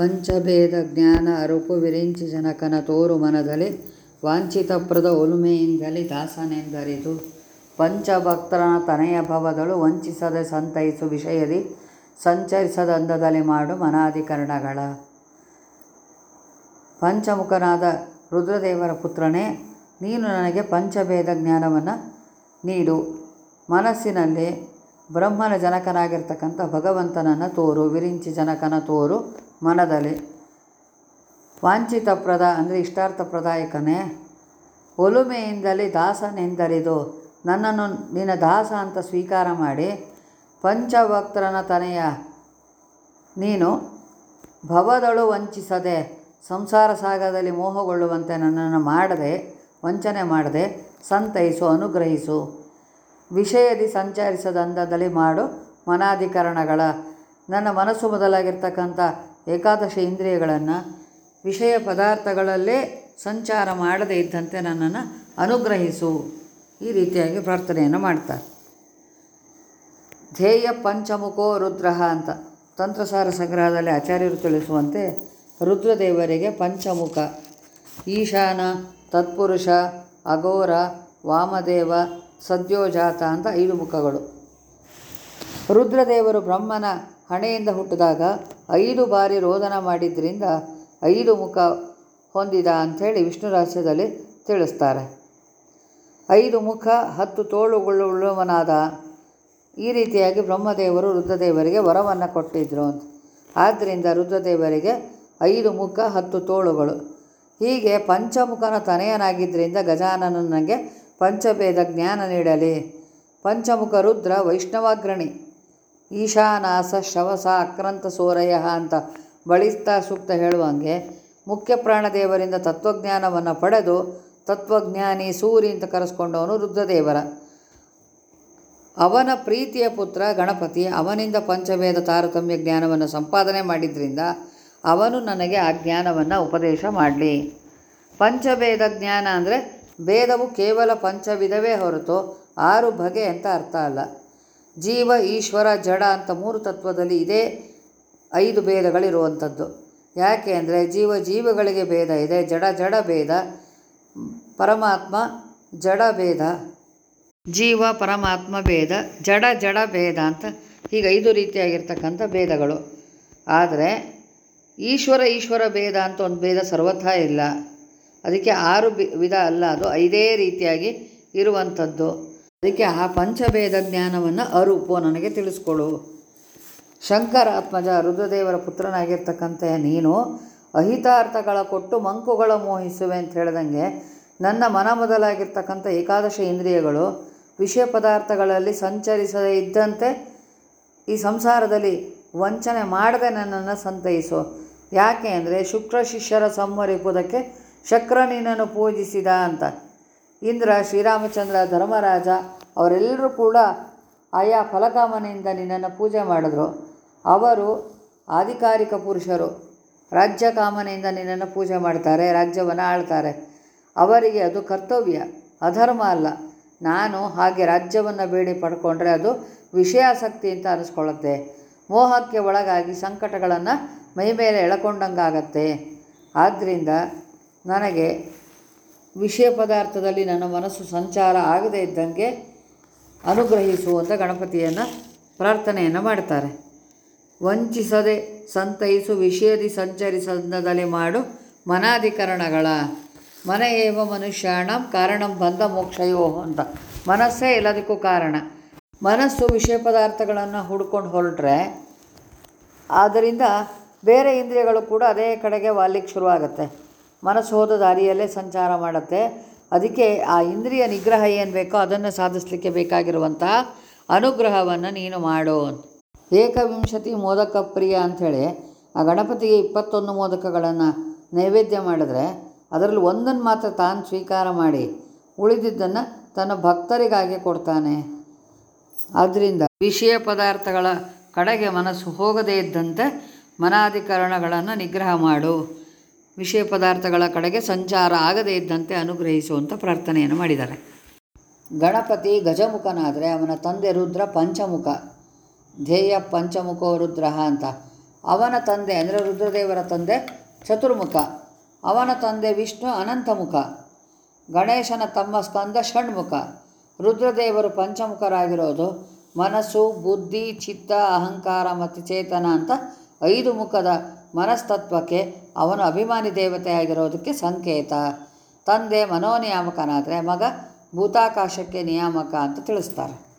ಪಂಚಭೇದ ಜ್ಞಾನ ಅರುಪು ವಿರಿಂಚಿ ಜನಕನ ತೋರು ಮನದಲ್ಲಿ ವಾಂಛಿತಪ್ರದ ಒಲುಮೆಯಿಂದಲಿ ದಾಸನೆಂದರಿತು ಪಂಚಭಕ್ತರನ ತನೆಯ ಭವಗಳು ವಂಚಿಸದೆ ಸಂತೈಸು ವಿಷಯದಿ ಸಂಚರಿಸದಂದದಲ್ಲಿ ಮಾಡು ಮನಾಧಿಕರಣಗಳ. ಪಂಚಮುಖನಾದ ರುದ್ರದೇವರ ಪುತ್ರನೇ, ನೀನು ನನಗೆ ಪಂಚಭೇದ ಜ್ಞಾನವನ್ನು ನೀಡು. ಮನಸ್ಸಿನಲ್ಲಿ ಬ್ರಹ್ಮನ ಜನಕನಾಗಿರ್ತಕ್ಕಂಥ ಭಗವಂತನನ್ನು ತೋರು, ವಿರಿಂಚಿ ಜನಕನ ತೋರು ಮನದಲ್ಲಿ. ವಾಂಛಿತಪ್ರದ ಅಂದರೆ ಇಷ್ಟಾರ್ಥಪ್ರದಾಯಕನೇ. ಒಲುಮೆಯಿಂದಲೇ ದಾಸನೆಂದರಿದು ನನ್ನನ್ನು ನಿನ್ನ ದಾಸ ಅಂತ ಸ್ವೀಕಾರ ಮಾಡಿ, ಪಂಚಭಕ್ತರನ ತನೆಯ ನೀನು ಭವದಳು ವಂಚಿಸದೆ, ಸಂಸಾರ ಸಾಗರದಲ್ಲಿ ಮೋಹಗೊಳ್ಳುವಂತೆ ನನ್ನನ್ನು ಮಾಡದೆ, ವಂಚನೆ ಮಾಡದೆ, ಸಂತೈಸು, ಅನುಗ್ರಹಿಸು. ವಿಷಯದಿ ಸಂಚರಿಸದಂದದಲ್ಲಿ ಮಾಡು ಮನಾಧಿಕರಣಗಳ. ನನ್ನ ಮನಸ್ಸು ಮೊದಲಾಗಿರ್ತಕ್ಕಂಥ ಏಕಾದಶ ಇಂದ್ರಿಯಗಳನ್ನು ವಿಷಯ ಪದಾರ್ಥಗಳಲ್ಲೇ ಸಂಚಾರ ಮಾಡದೇ ಇದ್ದಂತೆ ನನ್ನನ್ನು ಅನುಗ್ರಹಿಸು. ಈ ರೀತಿಯಾಗಿ ಪ್ರಾರ್ಥನೆಯನ್ನು ಮಾಡ್ತಾರೆ. ಧ್ಯೇಯ ಪಂಚಮುಖೋ ರುದ್ರ ಅಂತ ತಂತ್ರಸಾರ ಸಂಗ್ರಹದಲ್ಲಿ ಆಚಾರ್ಯರು ತಿಳಿಸುವಂತೆ ರುದ್ರದೇವರಿಗೆ ಪಂಚಮುಖ. ಈಶಾನ, ತತ್ಪುರುಷ, ಅಘೋರ, ವಾಮದೇವ ಸದ್ಯೋಜಾತ ಅಂತ ಐದು ಮುಖಗಳು. ರುದ್ರದೇವರು ಬ್ರಹ್ಮನ ಹಣೆಯಿಂದ ಹುಟ್ಟಿದಾಗ ಐದು ಬಾರಿ ರೋದನ ಮಾಡಿದ್ದರಿಂದ ಐದು ಮುಖ ಹೊಂದಿದ ಅಂಥೇಳಿ ವಿಷ್ಣು ರಹಸ್ಯದಲ್ಲಿ ತಿಳಿಸ್ತಾರೆ. ಐದು ಮುಖ ಹತ್ತು ತೋಳುಗಳುಳ್ಳವನಾದ ಈ ರೀತಿಯಾಗಿ ಬ್ರಹ್ಮದೇವರು ರುದ್ರದೇವರಿಗೆ ವರವನ್ನು ಕೊಟ್ಟಿದ್ದರು ಅಂತ. ಆದ್ದರಿಂದ ರುದ್ರದೇವರಿಗೆ ಐದು ಮುಖ ಹತ್ತು ತೋಳುಗಳು. ಹೀಗೆ ಪಂಚಮುಖನ ತನೆಯನಾಗಿದ್ದರಿಂದ ಗಜಾನನನಿಗೆ ಪಂಚಭೇದ ಜ್ಞಾನ ನೀಡಲಿ. ಪಂಚಮುಖ ರುದ್ರ ವೈಷ್ಣವಾಗ್ರಣಿ. ಈಶಾನಾಸ ಶವಸ ಅಕ್ರಂತ ಸೋರಯ ಅಂತ ಬಳಿಸ್ತಾ ಸೂಕ್ತ ಹೇಳುವಂಗೆ ಮುಖ್ಯ ಪ್ರಾಣದೇವರಿಂದ ತತ್ವಜ್ಞಾನವನ್ನು ಪಡೆದು ತತ್ವಜ್ಞಾನಿ ಸೂರಿ ಅಂತ ಕರೆಸ್ಕೊಂಡವನು ರುದ್ರದೇವರ. ಅವನ ಪ್ರೀತಿಯ ಪುತ್ರ ಗಣಪತಿ ಅವನಿಂದ ಪಂಚಭೇದ ತಾರತಮ್ಯ ಜ್ಞಾನವನ್ನು ಸಂಪಾದನೆ ಮಾಡಿದ್ರಿಂದ ಅವನು ನನಗೆ ಆ ಜ್ಞಾನವನ್ನು ಉಪದೇಶ ಮಾಡಲಿ. ಪಂಚಭೇದ ಜ್ಞಾನ ಅಂದರೆ ಭೇದವು ಕೇವಲ ಪಂಚವಿಧವೇ ಹೊರತು ಆರು ಬಗೆ ಅಂತ ಅರ್ಥ ಅಲ್ಲ. ಜೀವ, ಈಶ್ವರ, ಜಡ ಅಂತ ಮೂರು ತತ್ವದಲ್ಲಿ ಇದೇ ಐದು ಭೇದಗಳಿರುವಂಥದ್ದು. ಯಾಕೆ ಅಂದರೆ ಜೀವ ಜೀವಗಳಿಗೆ ಭೇದ ಇದೆ, ಜಡ ಜಡ ಭೇದ, ಪರಮಾತ್ಮ ಜಡ ಭೇದ. ಜೀವ, ಪರಮಾತ್ಮ ಭೇದ, ಜಡ ಜಡ ಭೇದ ಅಂತ ಹೀಗೆ ಐದು ರೀತಿಯಾಗಿರ್ತಕ್ಕಂಥ ಭೇದಗಳು. ಆದರೆ ಈಶ್ವರ ಈಶ್ವರ ಭೇದ ಅಂತ ಒಂದು ಭೇದ ಸರ್ವಥಾ ಇಲ್ಲ. ಅದಕ್ಕೆ ಆರು ವಿಧ ಅಲ್ಲ ಅದು. ಐದೇ ರೀತಿಯಾಗಿ ಇರುವಂಥದ್ದು. ಅದಕ್ಕೆ ಆ ಪಂಚಭೇದ ಜ್ಞಾನವನ್ನು ಅರೂಪು ನನಗೆ ತಿಳಿಸ್ಕೊಡು. ಶಂಕರಾತ್ಮಜ ರುದ್ರದೇವರ ಪುತ್ರನಾಗಿರ್ತಕ್ಕಂಥ ನೀನು ಅಹಿತಾರ್ಥಗಳ ಕೊಟ್ಟು ಮಂಕುಗಳ ಮೋಹಿಸುವೆ ಅಂತ ಹೇಳ್ದಂಗೆ ನನ್ನ ಮನ ಮೊದಲಾಗಿರ್ತಕ್ಕಂಥ ಏಕಾದಶ ಇಂದ್ರಿಯಗಳು ವಿಷಯ ಪದಾರ್ಥಗಳಲ್ಲಿ ಸಂಚರಿಸದೇ ಇದ್ದಂತೆ ಈ ಸಂಸಾರದಲ್ಲಿ ವಂಚನೆ ಮಾಡದೆ ನನ್ನನ್ನು ಸಂತೈಸು. ಯಾಕೆ ಅಂದರೆ ಶುಕ್ರ ಶಿಷ್ಯರ ಸಂವರಿಪುದಕ್ಕೆ ಶಕ್ರ ನಿನ್ನನ್ನು ಪೂಜಿಸಿದ ಅಂತ. ಇಂದ್ರ ಶ್ರೀರಾಮಚಂದ್ರ ಧರ್ಮರಾಜ ಅವರೆಲ್ಲರೂ ಕೂಡ ಆಯಾ ಫಲಕಾಮನೆಯಿಂದ ನಿನ್ನನ್ನು ಪೂಜೆ ಮಾಡಿದ್ರು. ಅವರು ಆಧಿಕಾರಿಕ ಪುರುಷರು. ರಾಜ್ಯ ಕಾಮನೆಯಿಂದ ನಿನ್ನನ್ನು ಪೂಜೆ ಮಾಡ್ತಾರೆ, ರಾಜ್ಯವನ್ನು ಆಳ್ತಾರೆ. ಅವರಿಗೆ ಅದು ಕರ್ತವ್ಯ, ಅಧರ್ಮ ಅಲ್ಲ. ನಾನು ಹಾಗೆ ರಾಜ್ಯವನ್ನು ಬೇಡಿ ಪಡ್ಕೊಂಡ್ರೆ ಅದು ವಿಷಯಾಸಕ್ತಿ ಅಂತ ಅನಿಸ್ಕೊಳ್ಳುತ್ತೆ. ಮೋಹಕ್ಕೆ ಒಳಗಾಗಿ ಸಂಕಟಗಳನ್ನು ಮೈಮೇಲೆ ಎಳ್ಕೊಂಡಂಗಾಗತ್ತೆ. ಆದ್ದರಿಂದ ನನಗೆ ವಿಷಯ ಪದಾರ್ಥದಲ್ಲಿ ನನ್ನ ಮನಸ್ಸು ಸಂಚಾರ ಆಗದೇ ಇದ್ದಂಗೆ ಅನುಗ್ರಹಿಸುವಂಥ ಗಣಪತಿಯನ್ನು ಪ್ರಾರ್ಥನೆಯನ್ನು ಮಾಡ್ತಾರೆ. ವಂಚಿಸದೆ ಸಂತೈಸು, ವಿಷಯದಿ ಸಂಚರಿಸದಲ್ಲಿ ಮಾಡು ಮನಾಧಿಕರಣಗಳ. ಮನ ಏವ ಮನುಷ್ಯಾಣ ಕಾರಣಂ ಬಂದ ಮೋಕ್ಷಯೋ ಅಂತ. ಮನಸ್ಸೇ ಎಲ್ಲದಕ್ಕೂ ಕಾರಣ. ಮನಸ್ಸು ವಿಷಯ ಪದಾರ್ಥಗಳನ್ನು ಹುಡ್ಕೊಂಡು ಹೊರಟ್ರೆ ಆದ್ದರಿಂದ ಬೇರೆ ಇಂದ್ರಿಯಗಳು ಕೂಡ ಅದೇ ಕಡೆಗೆ ವಾಲಿಕ್ಕೆ ಶುರುವಾಗುತ್ತೆ. ಮನಸ್ಸು ಹೋದ ದಾರಿಯಲ್ಲೇ ಸಂಚಾರ ಮಾಡುತ್ತೆ. ಅದಕ್ಕೆ ಆ ಇಂದ್ರಿಯ ನಿಗ್ರಹ ಏನು ಬೇಕೋ ಅದನ್ನು ಸಾಧಿಸಲಿಕ್ಕೆ ಬೇಕಾಗಿರುವಂತಹ ಅನುಗ್ರಹವನ್ನು ನೀನು ಮಾಡು ಏಕವಿಂಶತಿ ಮೋದಕ ಪ್ರಿಯ ಅಂಥೇಳಿ ಆ ಗಣಪತಿಗೆ ಇಪ್ಪತ್ತೊಂದು ಮೋದಕಗಳನ್ನು ನೈವೇದ್ಯ ಮಾಡಿದ್ರೆ ಅದರಲ್ಲಿ ಒಂದನ್ನು ಮಾತ್ರ ತಾನು ಸ್ವೀಕಾರ ಮಾಡಿ ಉಳಿದಿದ್ದನ್ನು ತನ್ನ ಭಕ್ತರಿಗಾಗಿ ಕೊಡ್ತಾನೆ. ಆದ್ದರಿಂದ ವಿಷಯ ಪದಾರ್ಥಗಳ ಕಡೆಗೆ ಮನಸ್ಸು ಹೋಗದೇ ಇದ್ದಂತೆ ಮನಾಧಿಕರಣಗಳನ್ನು ನಿಗ್ರಹ ಮಾಡು. ವಿಷಯ ಪದಾರ್ಥಗಳ ಕಡೆಗೆ ಸಂಚಾರ ಆಗದೇ ಇದ್ದಂತೆ ಅನುಗ್ರಹಿಸುವಂಥ ಪ್ರಾರ್ಥನೆಯನ್ನು ಮಾಡಿದ್ದಾರೆ. ಗಣಪತಿ ಗಜಮುಖನಾದರೆ ಅವನ ತಂದೆ ರುದ್ರ ಪಂಚಮುಖ. ಧ್ಯೇಯ ಪಂಚಮುಖೋ ರುದ್ರ ಅಂತ. ಅವನ ತಂದೆ ಅಂದರೆ ರುದ್ರದೇವರ ತಂದೆ ಚತುರ್ಮುಖ. ಅವನ ತಂದೆ ವಿಷ್ಣು ಅನಂತಮುಖ. ಗಣೇಶನ ತಮ್ಮ ಸ್ಕಂದ ಷಣ್ಮುಖ. ರುದ್ರದೇವರು ಪಂಚಮುಖರಾಗಿರೋದು ಮನಸ್ಸು, ಬುದ್ಧಿ, ಚಿತ್ತ, ಅಹಂಕಾರ ಮತ್ತು ಚೇತನ ಅಂತ ಐದು ಮುಖದ ಮನಸ್ತತ್ವಕ್ಕೆ ಅವನು ಅಭಿಮಾನಿ ದೇವತೆಯಾಗಿರೋದಕ್ಕೆ ಸಂಕೇತ. ತಂದೆ ಮನೋನಿಯಾಮಕನಾದರೆ ಮಗ ಭೂತಾಕಾಶಕ್ಕೆ ನಿಯಾಮಕ ಅಂತ ತಿಳಿಸ್ತಾರೆ.